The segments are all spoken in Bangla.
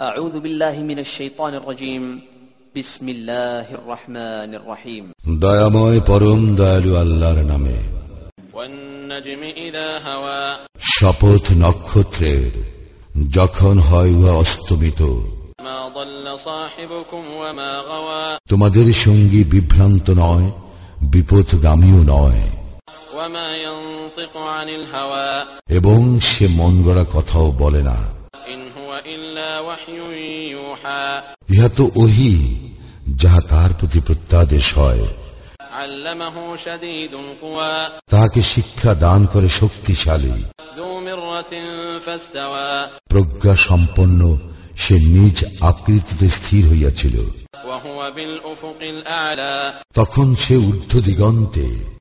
أعوذ بالله من الشيطان الرجيم بسم الله الرحمن الرحيم দয়াময় পরম দয়ালু আল্লাহর নামে والنجم إذا هوى শপথ নক্ষত্রের যখন হয় উহা অস্তমিত ما ضل صاحبكم وما غوى তোমাদের সঙ্গী বিভ্রান্ত নয় বিপদগামীও নয় وما ينطق عن الهوى এবং সে মন গড়া কথাও বলে না ইহা তো ওহি যাহা তার প্রতি প্রত্যাদেশ হয়। তাহাকে শিক্ষা দান করে শক্তিশালী। প্রজ্ঞা সম্পন্ন সে নিজ আকৃতিতে স্থির হইয়াছিল। তখন সে ঊর্ধ্ব দিগন্তে।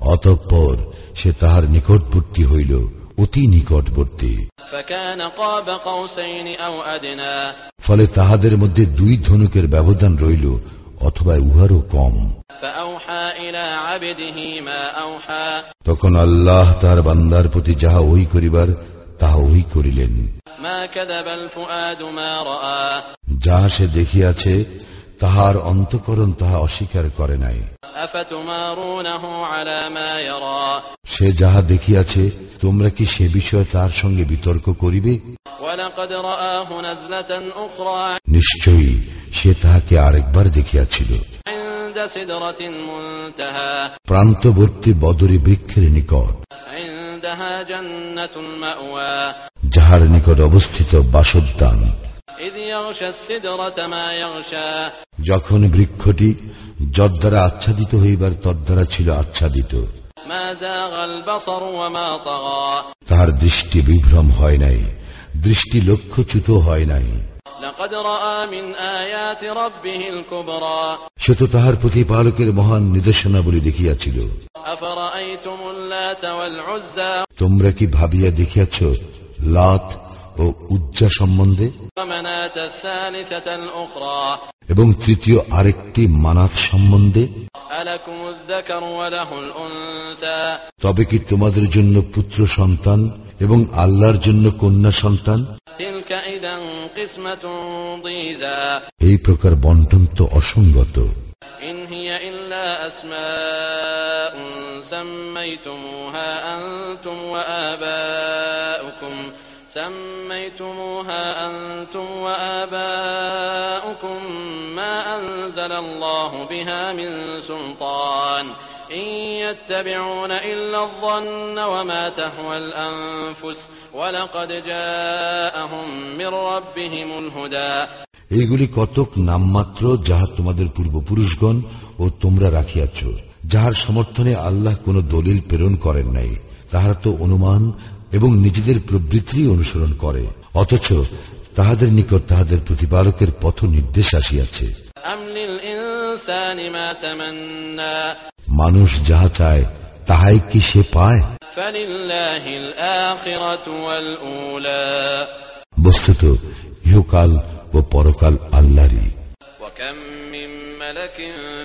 অতঃপর সে তাহার নিকটবর্তী হইল। অতি নিকটবর্তী। ফলে তাহাদের মধ্যে দুই ধনুকের ব্যবধান রইল অথবা উহারও কম। তখন আল্লাহ তার বান্দার প্রতি যাহা ওই করিবার তাহা ওই করিলেন। যাহা সে দেখিয়াছে তাহার অন্তকরণ তাহা অস্বীকার করে নাই। সে যাহা দেখিয়াছে তোমরা কি সে বিষয়ে তার সঙ্গে বিতর্ক করিবে? নিশ্চয়ই সে তাহাকে আরেকবার দেখিয়াছিল। প্রান্তবর্তী বদরী বৃক্ষের নিকট। যাহার নিকট অবস্থিত বাসোদ্যান। যখন বৃক্ষটি যদ্বারা আচ্ছাদিত হইবার তদ্বারা ছিল আচ্ছাদিত। তাহার দৃষ্টি বিভ্রম হয় নাই দৃষ্টি লক্ষ্যচ্যুত হয় নাই। সে তো তাহার প্রতিপালকের মহান নির্দেশনাবলী দেখিয়াছিল। তোমরা কি ভাবিয়া দেখিয়াছ লাথ ও উজ্জা সম্বন্ধে ومناة الثالثة الأخرى এবং তৃতীয় আরেকটি মানাত সম্বন্ধে ألكم الذكر وله الأنثى তবে কি তোমাদের জন্য পুত্র সন্তান এবং আল্লাহর জন্য কন্যা সন্তান تلك إذا قسمة ضيزى এই প্রকার বন্টন তো অসঙ্গত إن هي إلا أسماء سميتموها أنتم وآباؤكم سميتموها أنتم وآباؤكم ما أنزل الله بها من سلطان إن يتبعون إلا الظن وما تهوى الأنفس ولقد جاءهم من ربهم الهدى এইগুলি কতক নামমাত্র যাহা তোমাদের পূর্বপুরুষগণ ও তোমরা রাখিয়াছ যাহার সমর্থনে আল্লাহ কোন দলিল প্রেরণ করেন নাই তাহারা তো অনুমান এবং নিজেদের প্রবৃত্তি অনুসরণ করে। অথচ তাহাদের নিকট তাহাদের প্রতিপালকের পথ নির্দেশ আসিয়াছে। মানুষ যাহা চায় তাহাই কি সে পায়? বস্তুত ইহকাল ও পরকাল আল্লাহরী وكم من ملك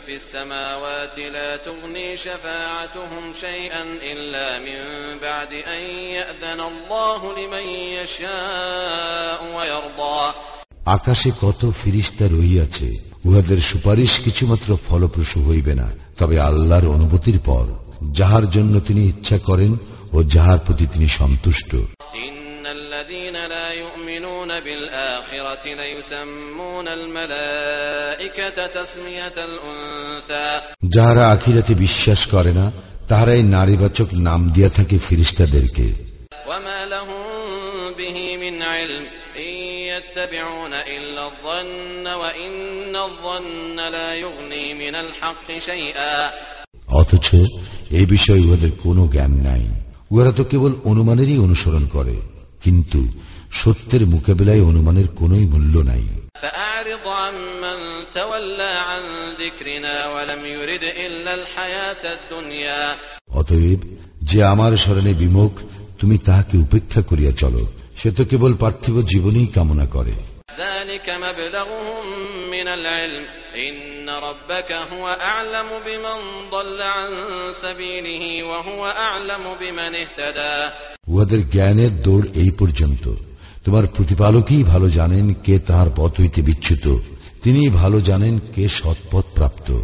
في السماوات لا تغني شفاعتهم شيئا إلا من بعد أن يأذن الله لمن يشاء ويرضى আকাশে কত ফিরিস্তা রহিয়াছে উহাদের সুপারিশ কিছুমাত্র ফলপ্রসূ হইবে না তবে আল্লাহর অনুমতির পর যাহার জন্য তিনি ইচ্ছা করেন ও যাহার প্রতি তিনি সন্তুষ্ট إن الذين لا يؤمنون بالآخرة ليسمون الملائكة تسمية الأنثى যাহারা আখিরাতে বিশ্বাস করে না তাহারাই নারীবাচক নাম দিয়া থাকে ফিরিস্তাদেরকে وما لهم به من علم إن يتبعون إلا الظن وإن الظن لا يغني من الحق شيئا অথচ এই বিষয়ে উহাদের কোনো জ্ঞান নাই উহারা তো কেবল অনুমানেরই অনুসরণ করে কিন্তু সত্যের মোকাবেলায় অনুমানের কোন মূল্য নাই। অতএব যে আমার স্মরণে বিমুখ তুমি তাহাকে উপেক্ষা করিয়া চলো। সে তো কেবল পার্থিব জীবনেই কামনা করে। উহাদের জ্ঞানের দৌড় এই পর্যন্ত। তোমার প্রতিপালকই ভালো জানেন কে তাহার পথ হইতে বিচ্ছুত তিনি ভালো জানেন কে সৎপথ প্রাপ্ত।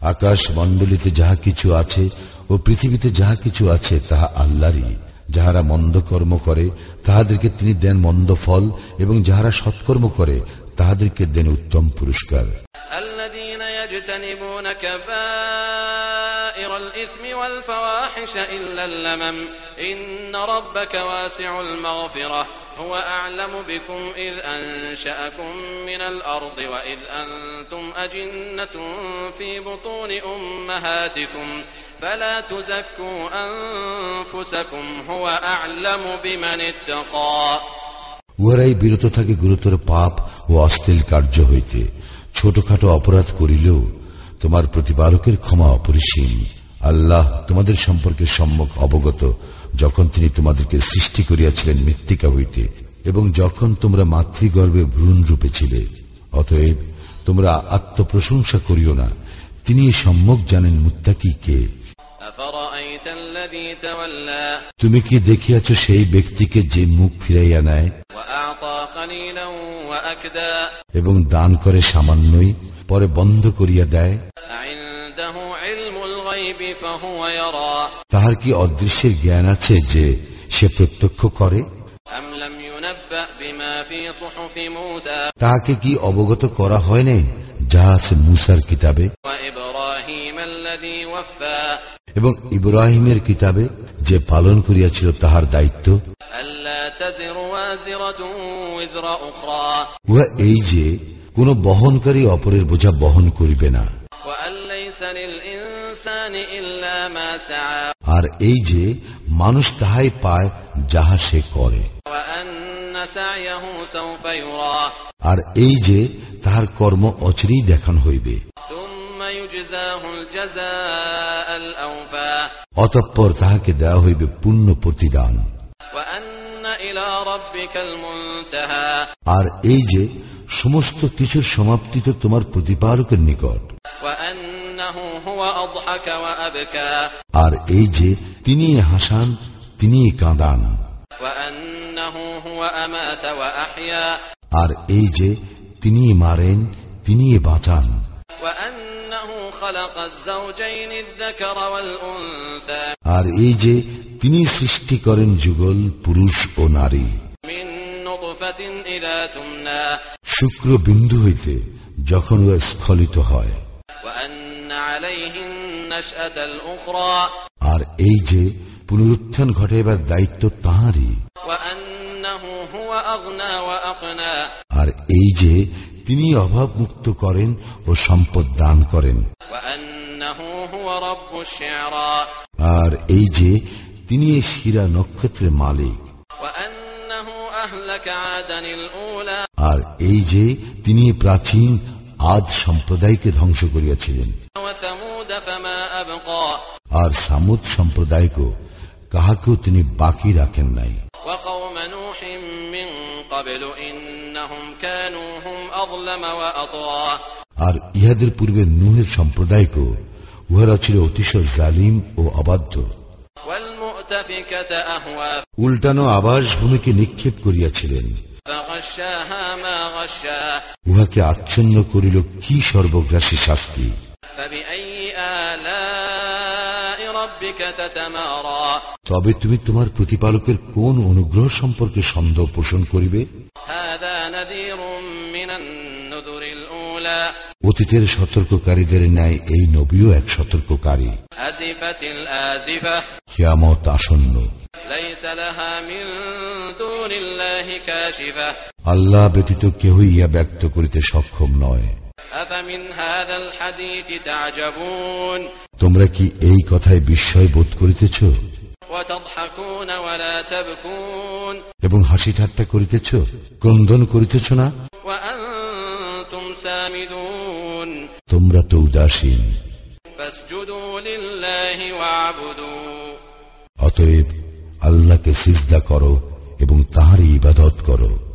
আকাশ মণ্ডলীতে যাহা কিছু আছে ও পৃথিবীতে যাহা কিছু আছে তাহা আল্লাহরই। যাহারা মন্দ কর্ম করে তাহাদেরকে তিনি দেন মন্দ ফল এবং যাহারা সৎকর্ম করে তাহাদেরকে দেন উত্তম পুরস্কার الذين يجتنبون كبائر الإثم والفواحش إلا اللمم إن ربك واسع المغفرة هو أعلم بكم إذ أنشأكم من الأرض وإذ أنتم أجنة في بطون أمهاتكم فلا تزكوا أنفسكم هو أعلم بمن اتقى উহারাই বিরত থাকে গুরুতর পাপ ও অশ্লীল কার্য হইতে। ছোটখাটো অপরাধ করিলেও তোমার প্রতিপালকের ক্ষমা অপরিসীম। আল্লাহ তোমাদের সম্পর্কে সম্মুখ অবগত, যখন তিনি তোমাদেরকে সৃষ্টি করিয়াছিলেন মৃত্তিকা হইতে, এবং যখন তোমরা মাতৃগর্ভে ভ্রূণ রূপে ছিলে। অতএব তোমরা আত্মপ্রশংসা করিও না। তিনি সম্মুখ জানেন মুত্তাকি কে। তুমি কি দেখিয়াছ সেই ব্যক্তিকে যে মুখ ফিরাইয়া নেয়? এবং দান করে সামান্যই পরে বন্ধ করিয়া দেয়? তাহার কি অদৃশ্যের জ্ঞান আছে যে সে প্রত্যক্ষ করে? তাহাকে কি অবগত করা হয় নাই যা আছে মুসার কিতাবে? এবং ইব্রাহিমের কিতাবে যে পালন করিয়াছিল তাহার দায়িত্ব উহা এই যে কোন বহনকারী অপরের বোঝা বহন করিবে না। আর এই যে মানুষ তাহাই পায় যাহা সে করে। আর এই যে তাহার কর্ম অচিরেই দেখান হইবে। অতঃপর তাহাকে দেওয়া হইবে পূর্ণ প্রতিদান। আর এই যে সমস্ত কিছুর সমাপ্তি তো তোমার প্রতিপারকের নিকট। আর এই যে তিনি হাসান তিনি কাঁদান। আর এই যে তিনি মারেন তিনি বাঁচান। আর এই যে তিনি সৃষ্টি করেন যুগল পুরুষ ও নারী। শুক্র বিন্দু হইতে যখন ও স্খলিত হয়। আর এই যে পুনরুত্থান ঘটাইবার দায়িত্ব তাহারই। আর এই যে তিনি অভাব মুক্ত করেন ও সম্পদ দান করেন। আর এই যে তিনি এই শিরা নক্ষত্রের মালিক। আর এই যে তিনি প্রাচীন আদ সম্প্রদায়কে ধ্বংস করিয়াছিলেন। আর সামুদ সম্প্রদায়কে কাহাকেও তিনি বাকি রাখেন নাই। আর ইহাদের পূর্বে নুহের সম্প্রদায়কে উহারা ছিল অতিশয় জালিম ও অবাধ্য। উল্টানো আবাস ভূমিকে নিক্ষেপ করিয়াছিলেন। উহাকে আচ্ছন্ন করিল কি সর্বগ্রাসী শাস্তি? তবে তুমি তোমার প্রতিপালকের কোন অনুগ্রহ সম্পর্কে সন্দেহ পোষণ করিবে? অতীতের সতর্ককারীদের ন্যায় এই নবীও এক সতর্ককারী। কিয়ামত আসন্ন। আল্লাহ ব্যতীত কেহই ইয়া ব্যক্ত করিতে সক্ষম নয়। তোমরা কি এই কথায় বিস্ময় বোধ করিতেছ? এবং হাসি ঠাট্টা করিতেছ ক্রন্দন করিতেছ না? তোমরা তো উদাসীন। অতএব আল্লাহকে সিজদা করো এবং তাহারই ইবাদত করো।